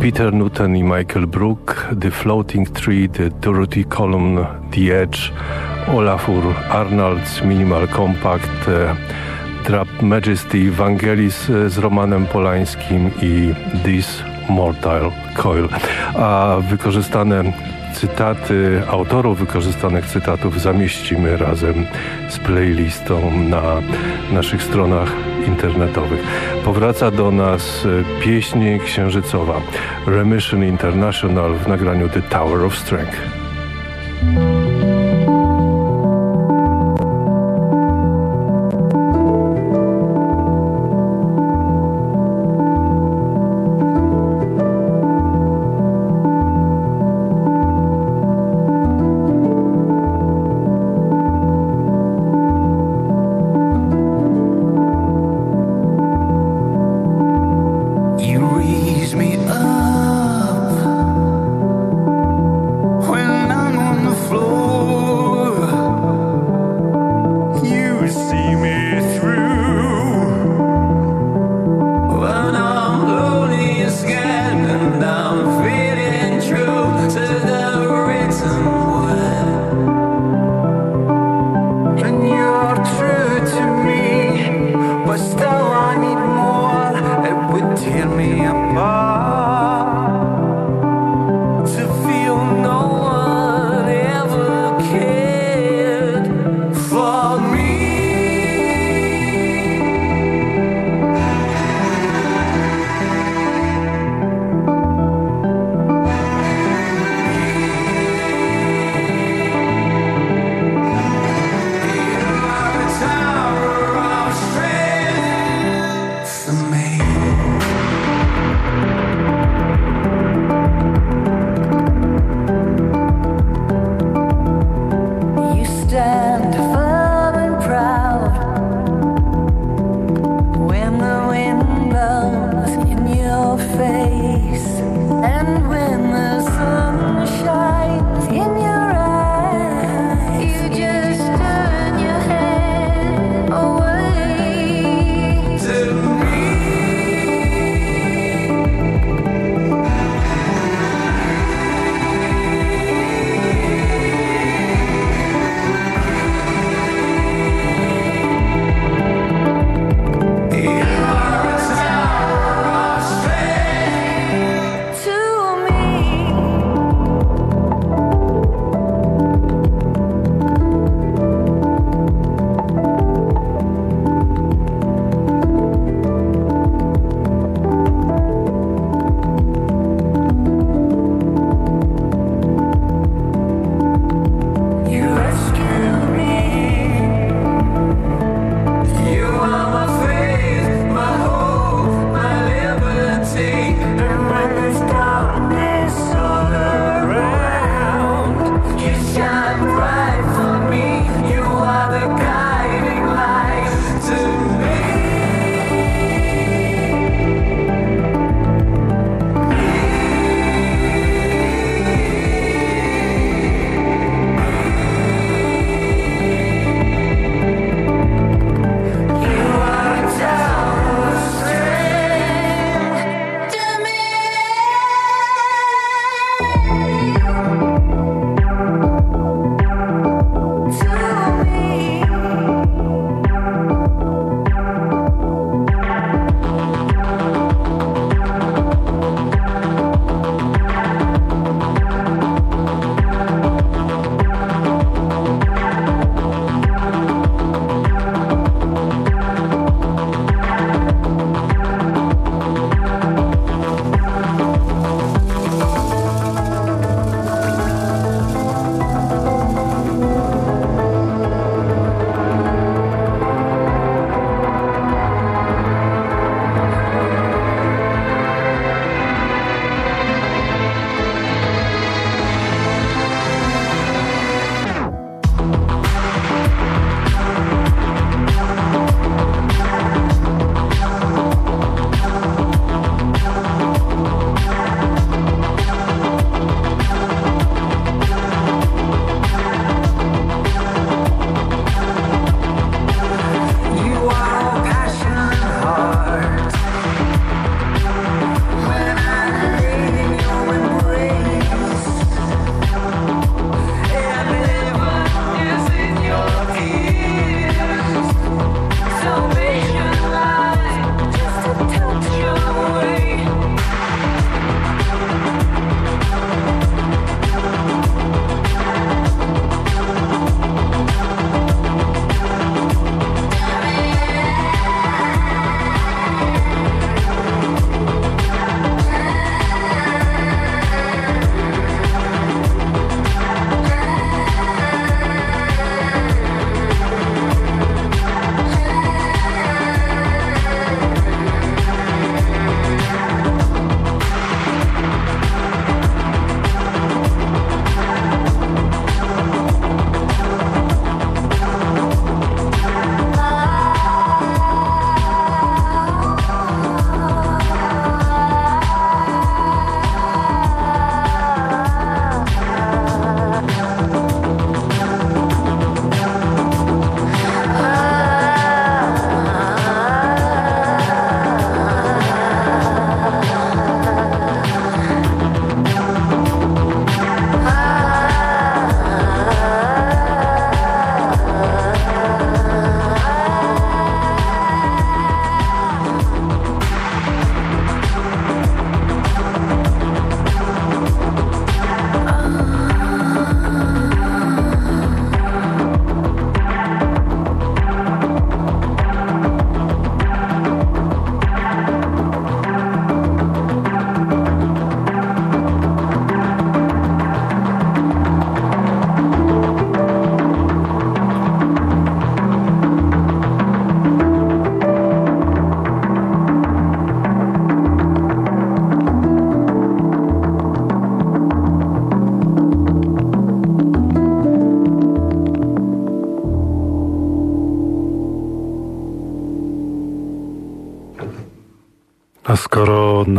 Peter Newton i Michael Brook, The Floating Tree, The Dorothy Column, The Edge, Olafur Arnolds, Minimal Compact, e, Drap Majesty, Vangelis e, z Romanem Polańskim i This Mortal Coil. A wykorzystane cytaty autorów wykorzystanych cytatów zamieścimy razem z playlistą na naszych stronach internetowych. Powraca do nas e, pieśń księżycowa Remission International w nagraniu The Tower of Strength.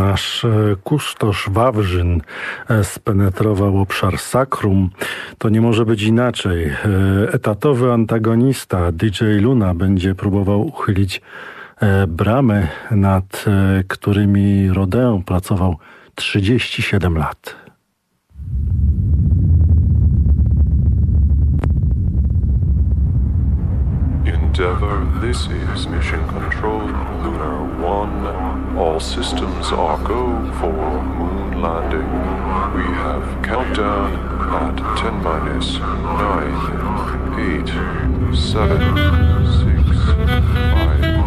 Nasz e, kustosz Wawrzyn e, spenetrował obszar sakrum, to nie może być inaczej. E, etatowy antagonista DJ Luna będzie próbował uchylić bramy, nad którymi Rodeon pracował 37 lat. Endeavour, this is Mission Control, Lunar 1. All systems are go for moon landing. We have countdown at 10 minus 9, 8, 7, 6,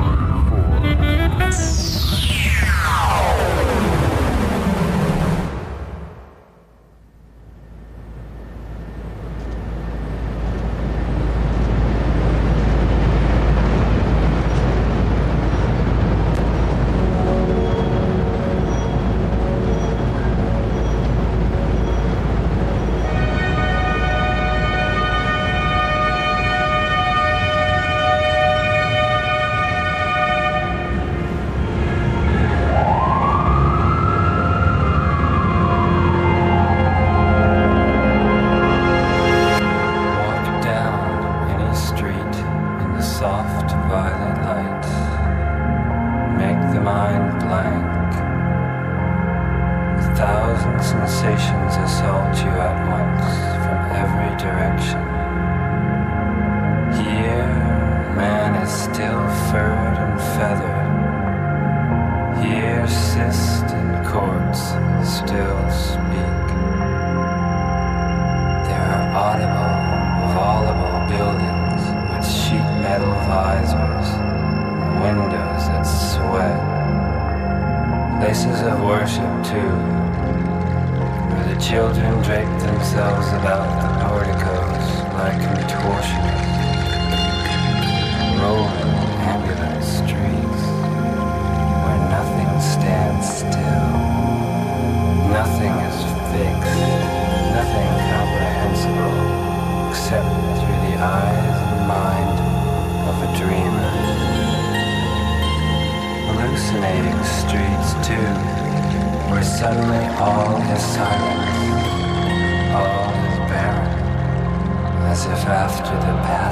Suddenly all is silent, all is barren, as if after the past.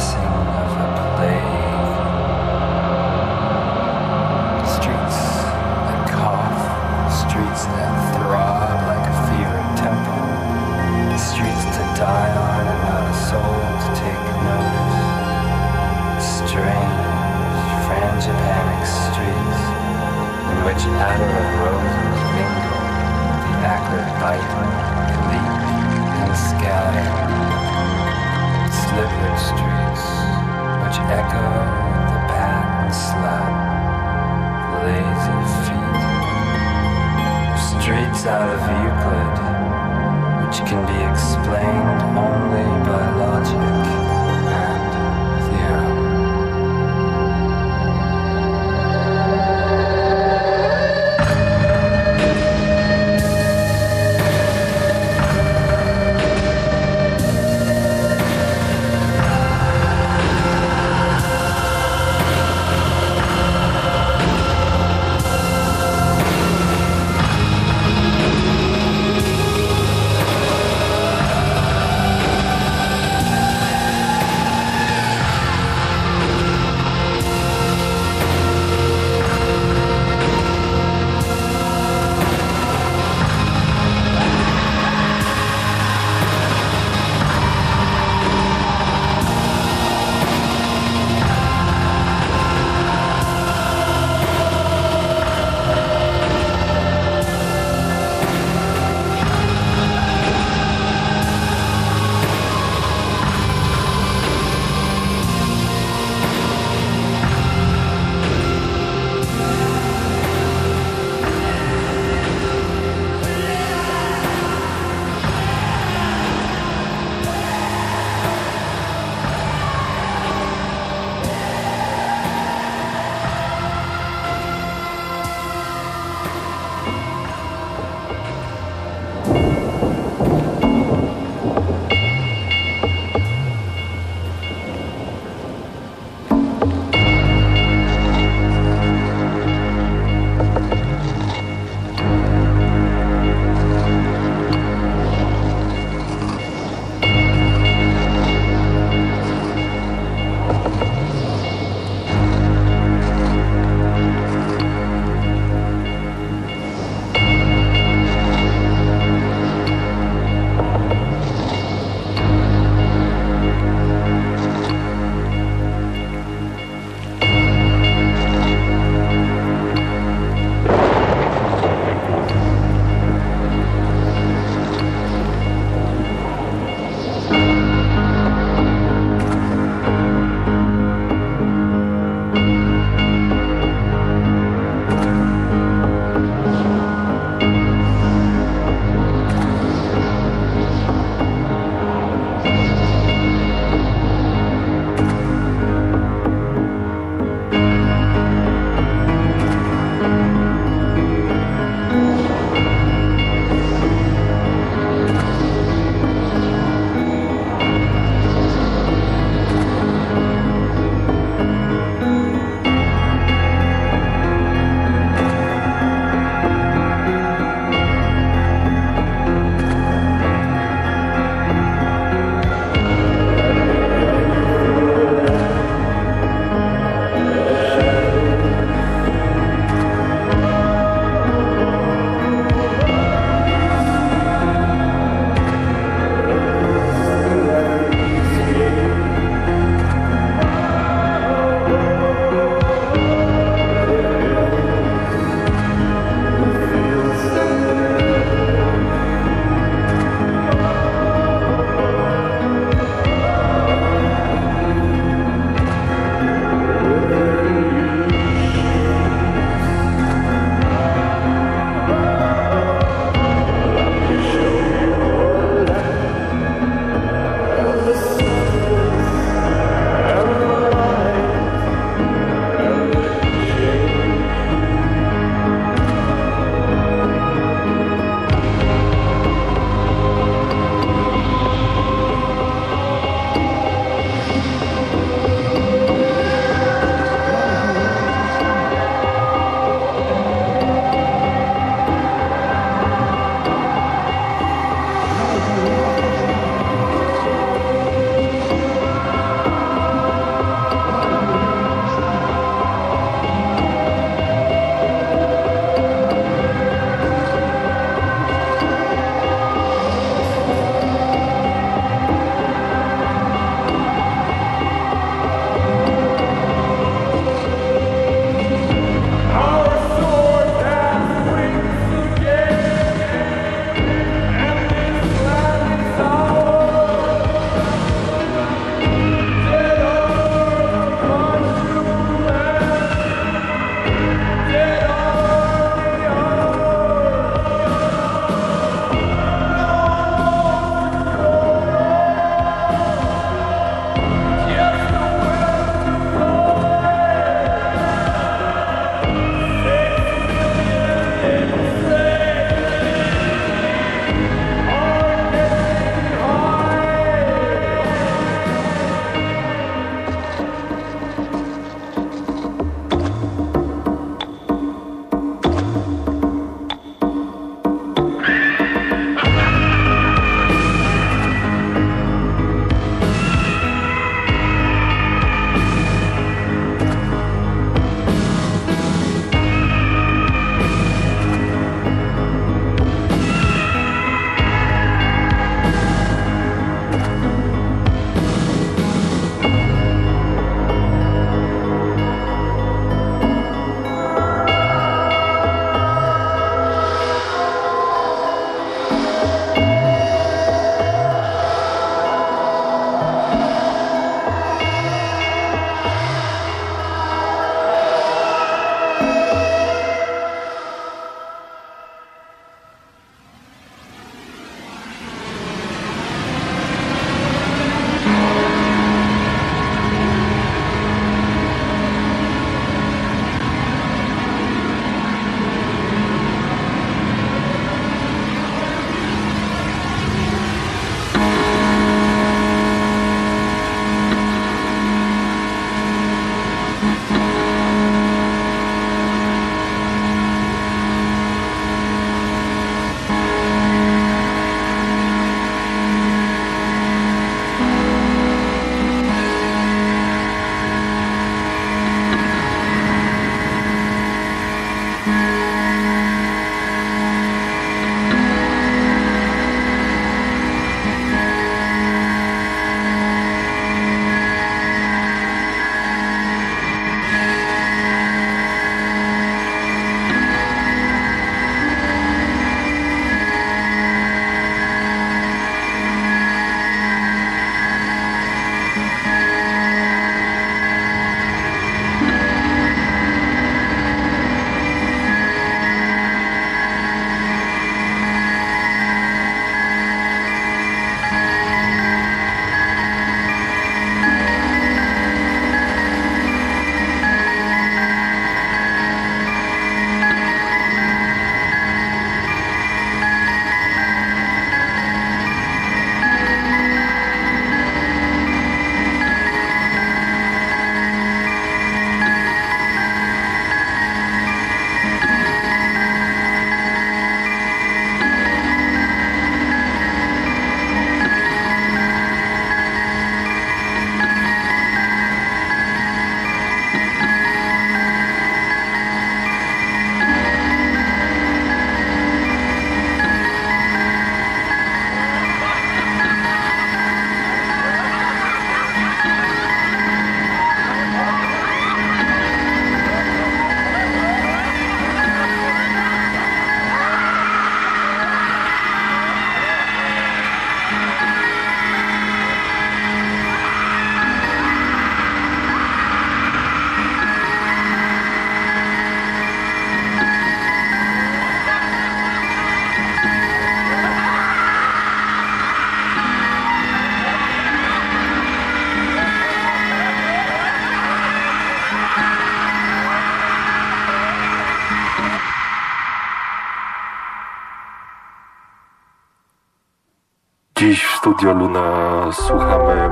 Studio Luna słuchamy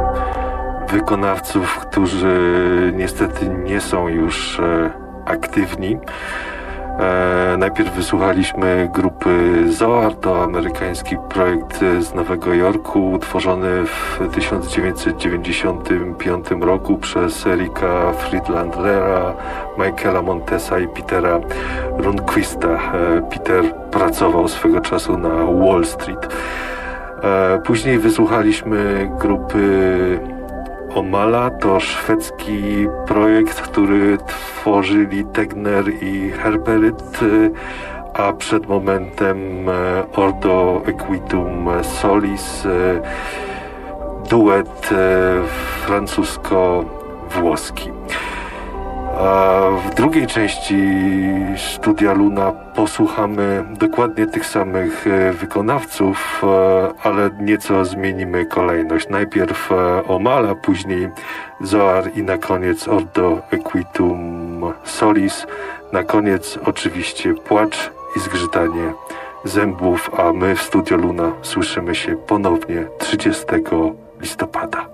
wykonawców, którzy niestety nie są już e, aktywni. E, najpierw wysłuchaliśmy grupy Zoar, to amerykański projekt z Nowego Jorku, utworzony w 1995 roku przez Erika Friedlandera, Michaela Montesa i Petera Rundquista. E, Peter pracował swego czasu na Wall Street. E, później wysłuchaliśmy grupy Omala to szwedzki projekt, który tworzyli Tegner i Herberyt, a przed momentem e, Ordo Equitum Solis, e, duet francusko-włoski. W drugiej części Studia Luna posłuchamy dokładnie tych samych e, wykonawców, e, ale nieco zmienimy kolejność. Najpierw e, Omala, później Zoar i na koniec Ordo Equitum Solis. Na koniec oczywiście płacz i zgrzytanie zębów, a my w Studio Luna słyszymy się ponownie 30 listopada.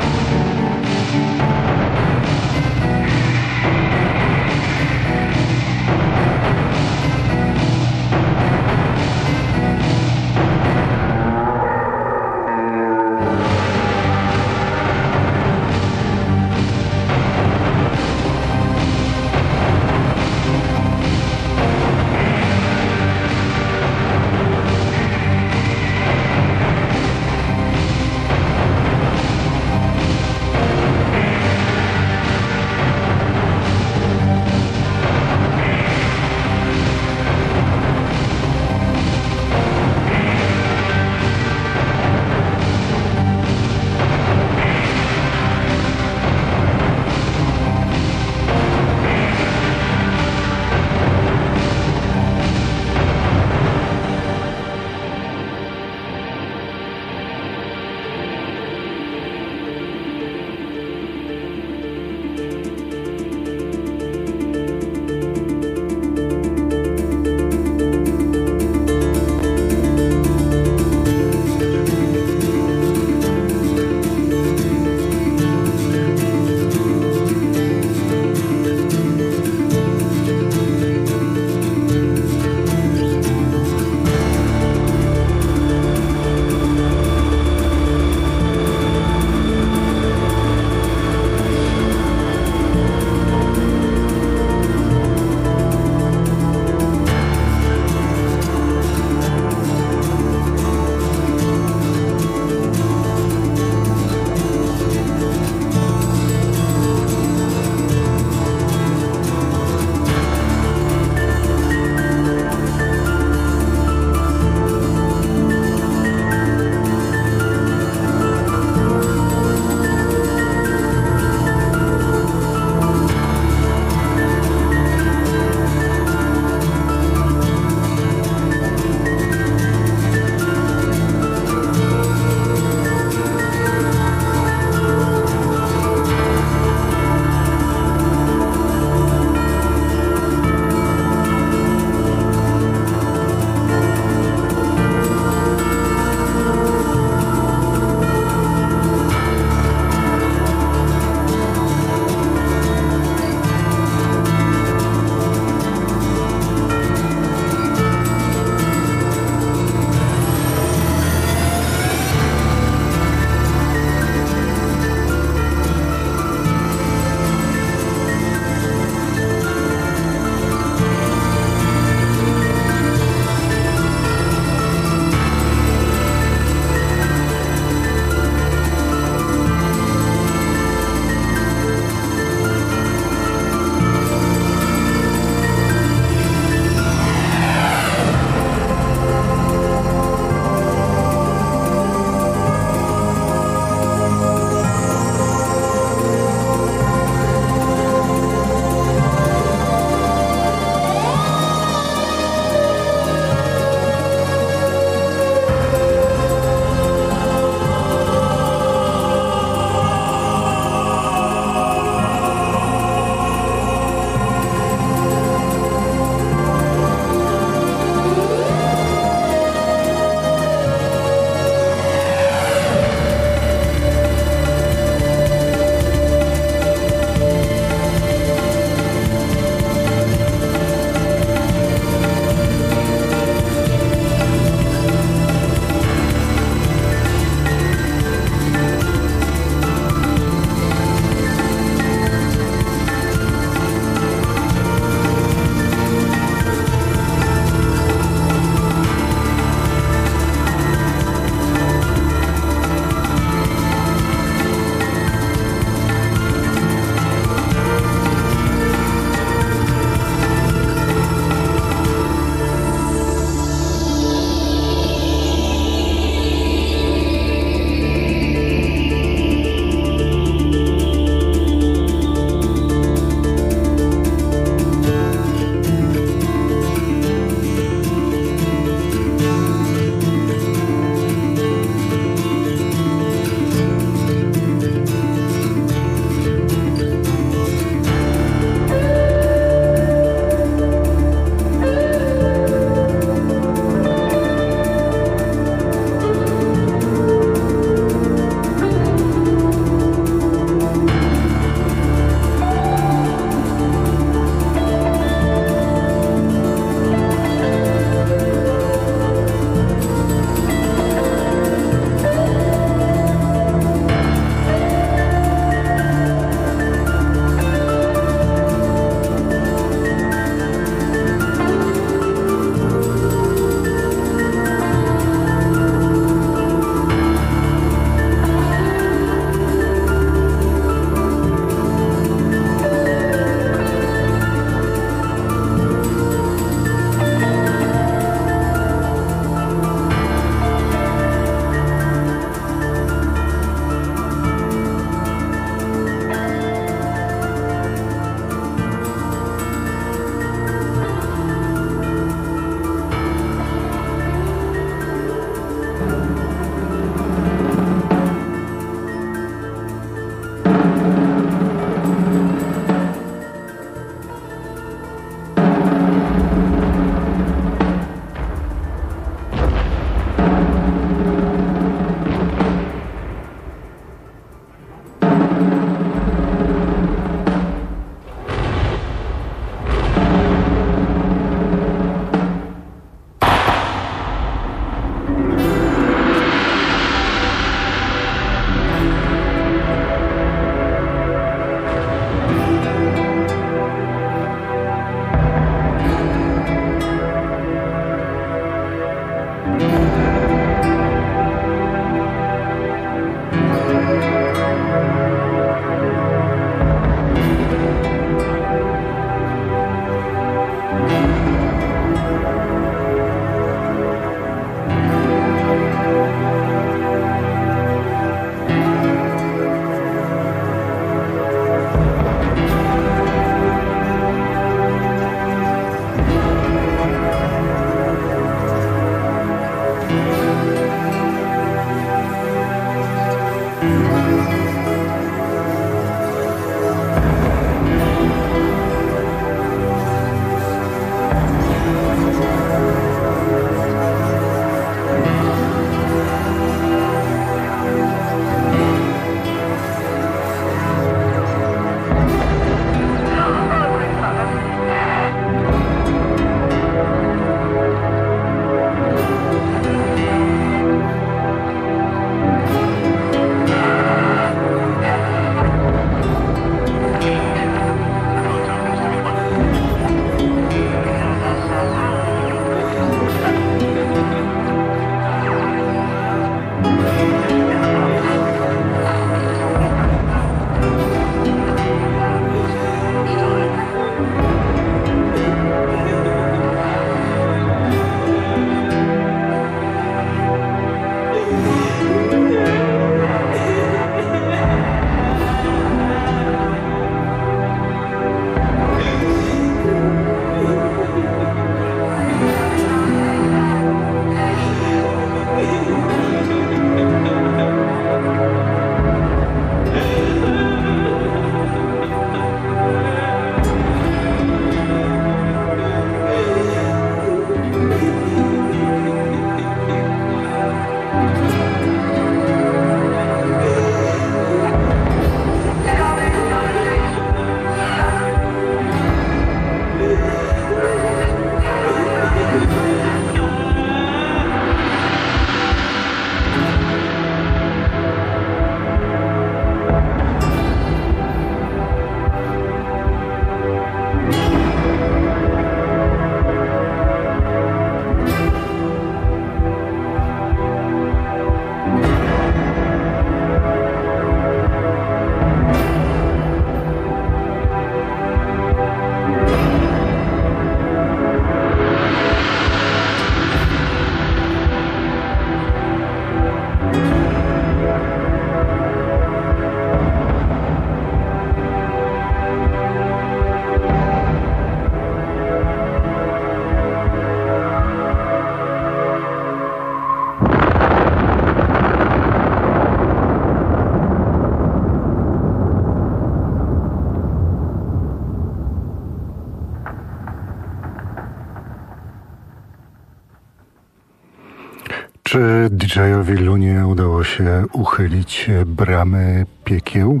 DJ-owi Lunie udało się uchylić bramy piekieł?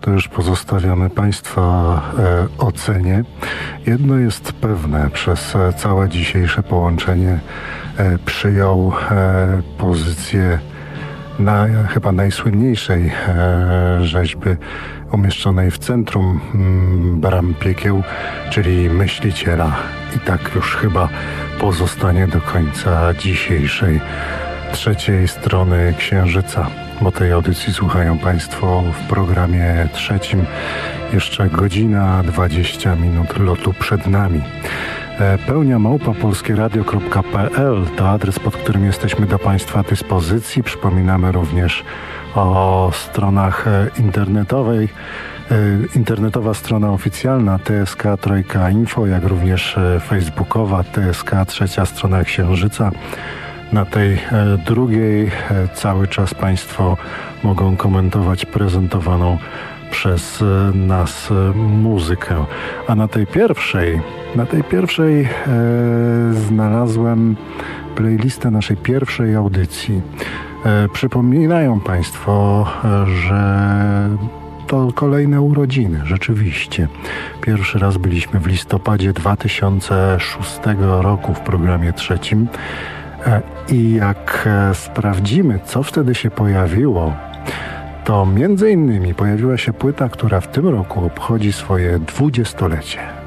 To już pozostawiamy Państwa e, ocenie. Jedno jest pewne, przez całe dzisiejsze połączenie e, przyjął e, pozycję na chyba najsłynniejszej e, rzeźby umieszczonej w centrum mm, bram piekieł, czyli myśliciela. I tak już chyba pozostanie do końca dzisiejszej trzeciej strony Księżyca, bo tej audycji słuchają Państwo w programie trzecim. Jeszcze godzina 20 minut lotu przed nami. E, pełnia małpa polskieradio.pl to adres, pod którym jesteśmy do Państwa dyspozycji. Przypominamy również o stronach e, internetowej. E, internetowa strona oficjalna TSK Trojka Info, jak również facebookowa TSK Trzecia Strona Księżyca. Na tej drugiej cały czas Państwo mogą komentować prezentowaną przez nas muzykę. A na tej pierwszej na tej pierwszej e, znalazłem playlistę naszej pierwszej audycji. E, przypominają Państwo, że to kolejne urodziny, rzeczywiście. Pierwszy raz byliśmy w listopadzie 2006 roku w programie trzecim. E, I jak e, sprawdzimy, co wtedy się pojawiło, to między innymi pojawiła się płyta, która w tym roku obchodzi swoje dwudziestolecie.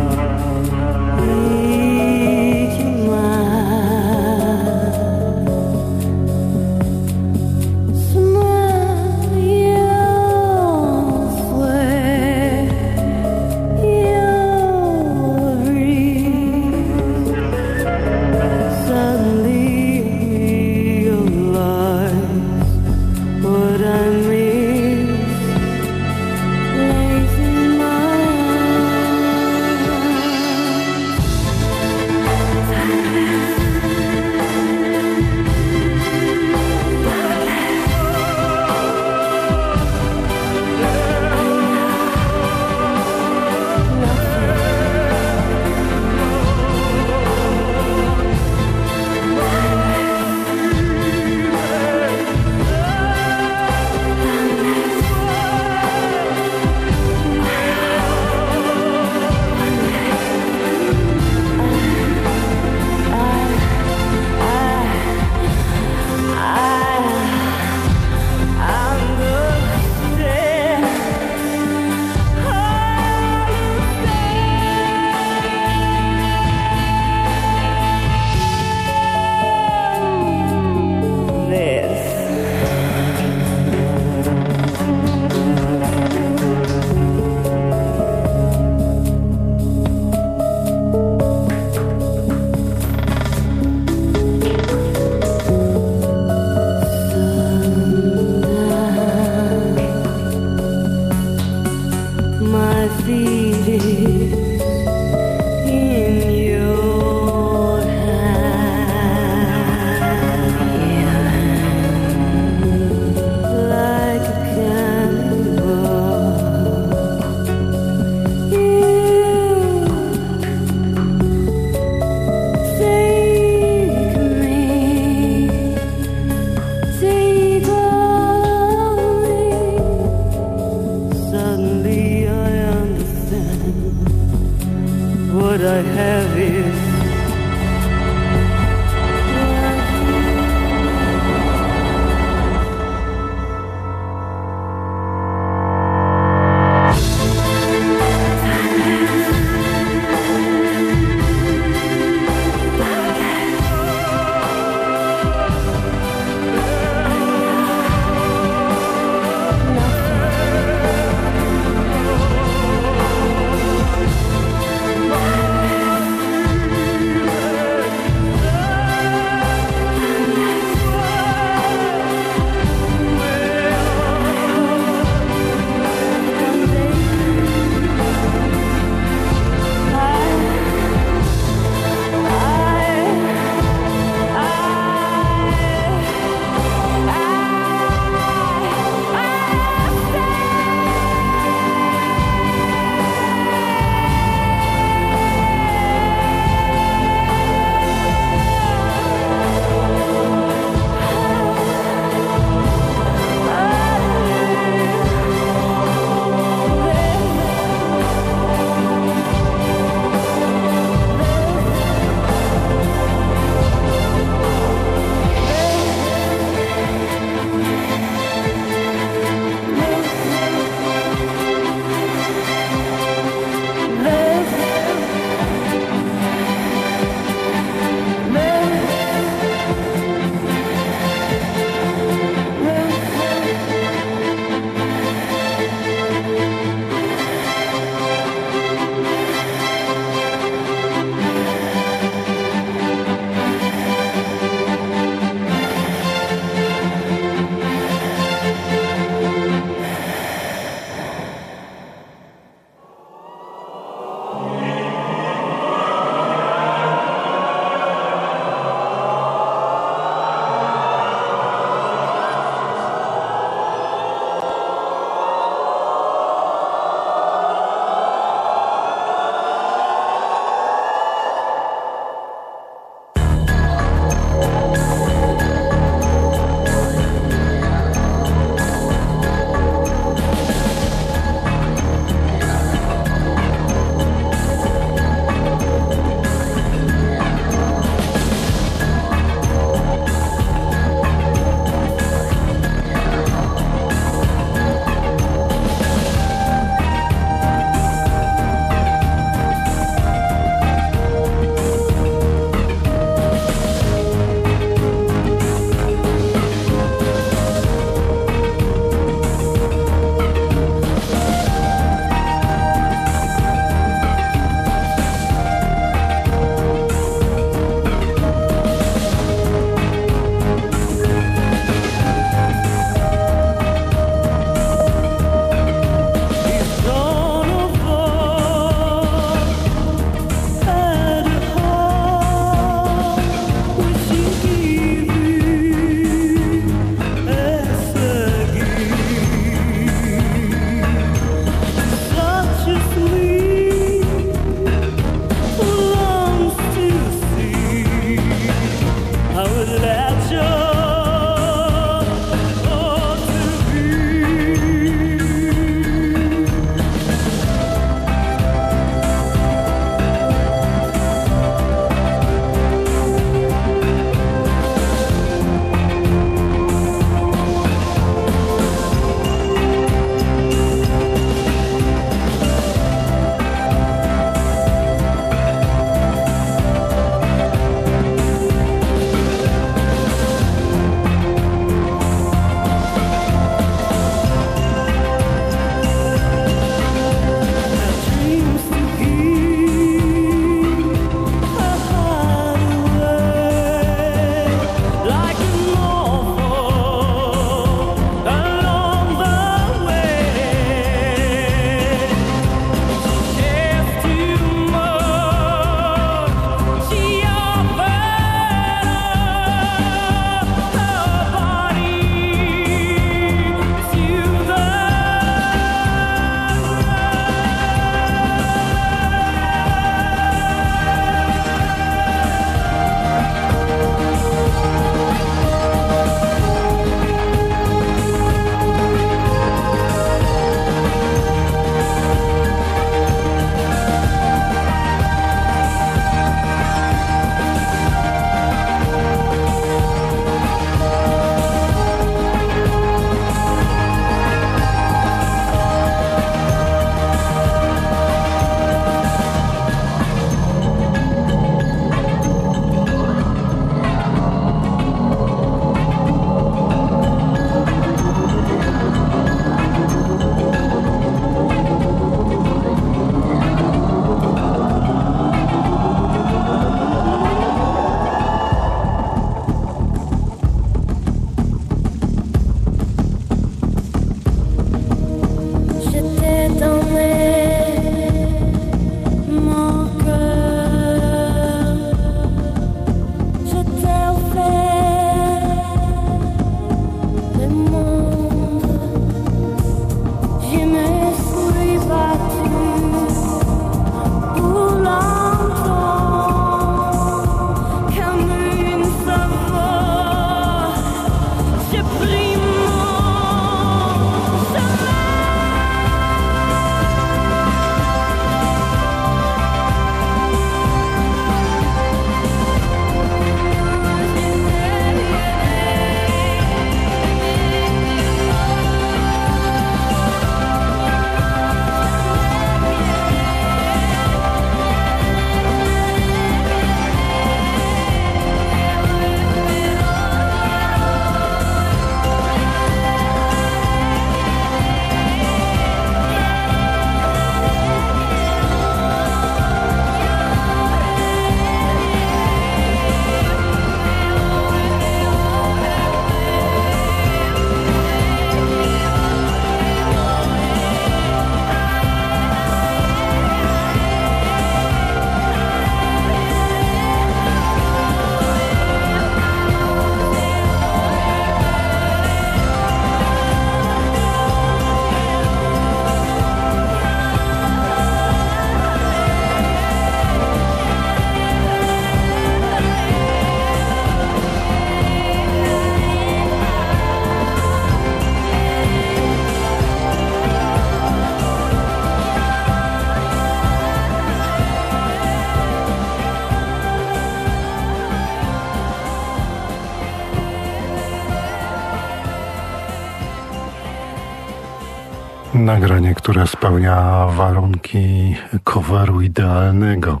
Nagranie, które spełnia warunki coveru idealnego.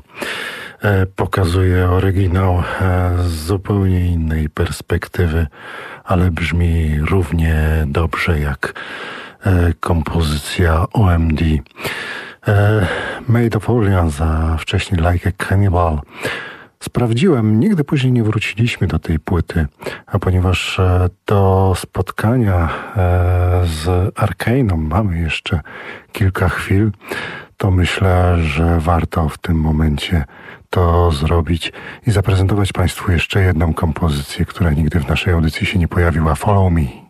E, pokazuje oryginał e, z zupełnie innej perspektywy, ale brzmi równie dobrze jak e, kompozycja OMD. Made of Orleans, a wcześniej Like a Cannibal. Sprawdziłem, nigdy później nie wróciliśmy do tej płyty, a ponieważ e, do spotkania e, z Arkaną mamy jeszcze kilka chwil, to myślę, że warto w tym momencie to zrobić i zaprezentować Państwu jeszcze jedną kompozycję, która nigdy w naszej audycji się nie pojawiła. Follow Me.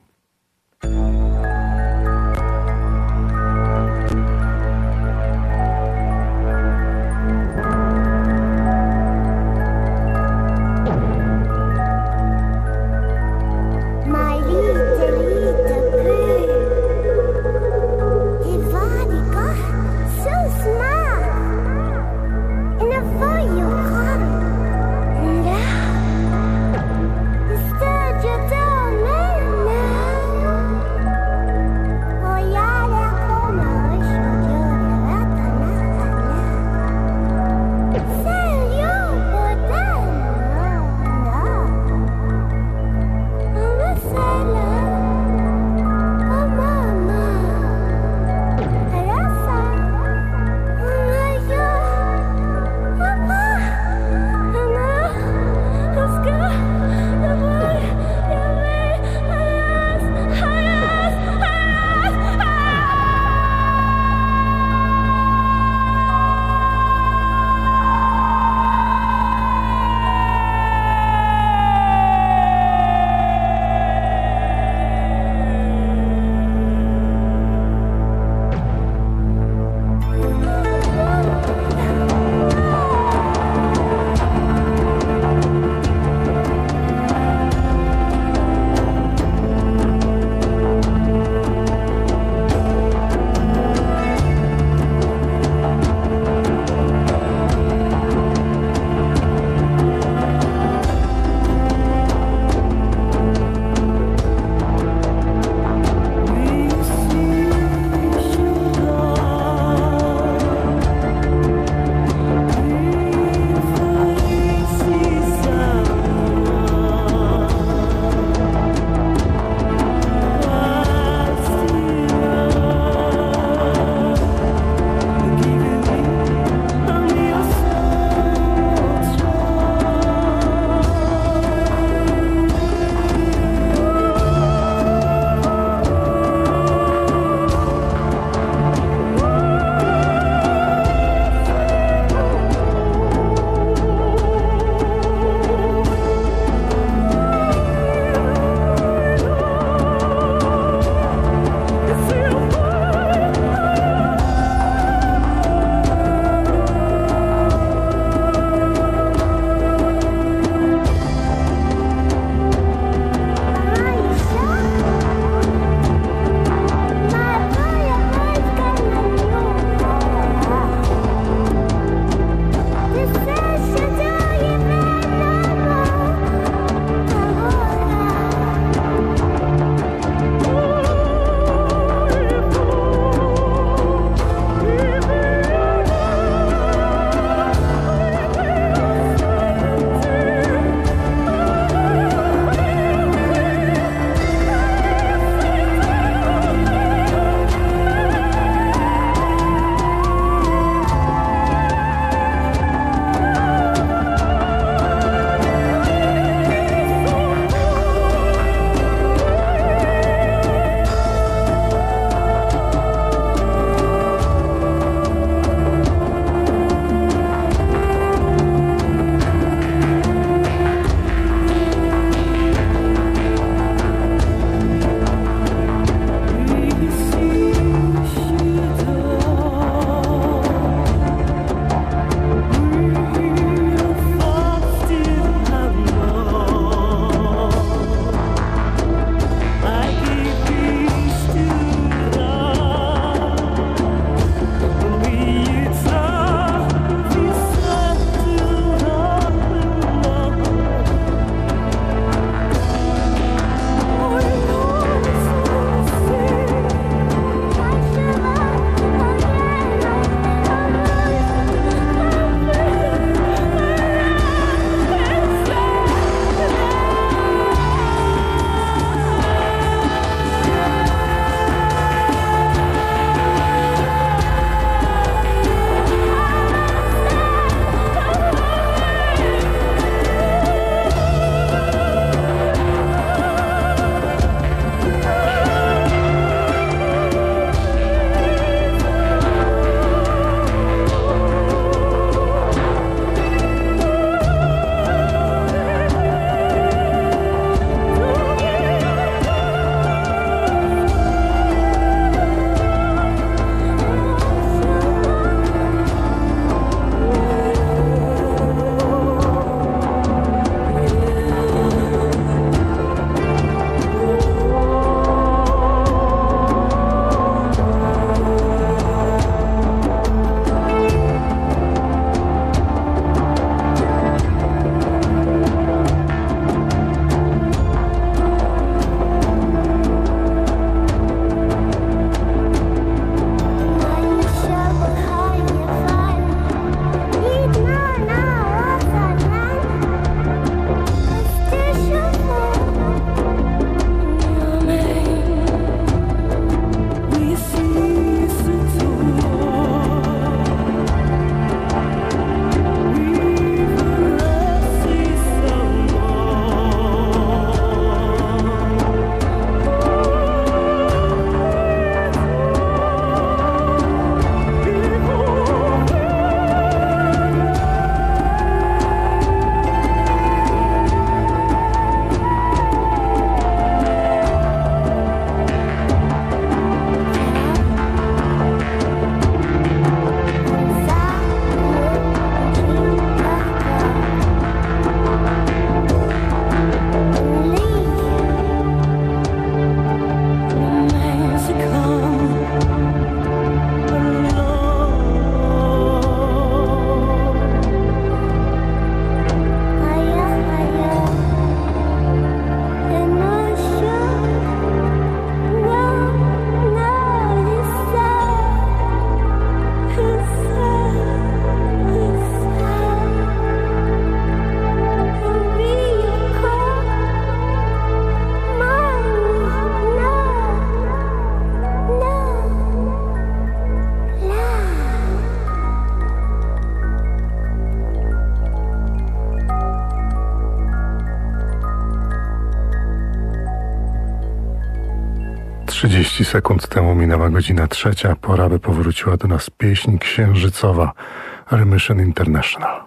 30 sekund temu minęła godzina trzecia. Pora by powróciła do nas pieśń księżycowa Remission International.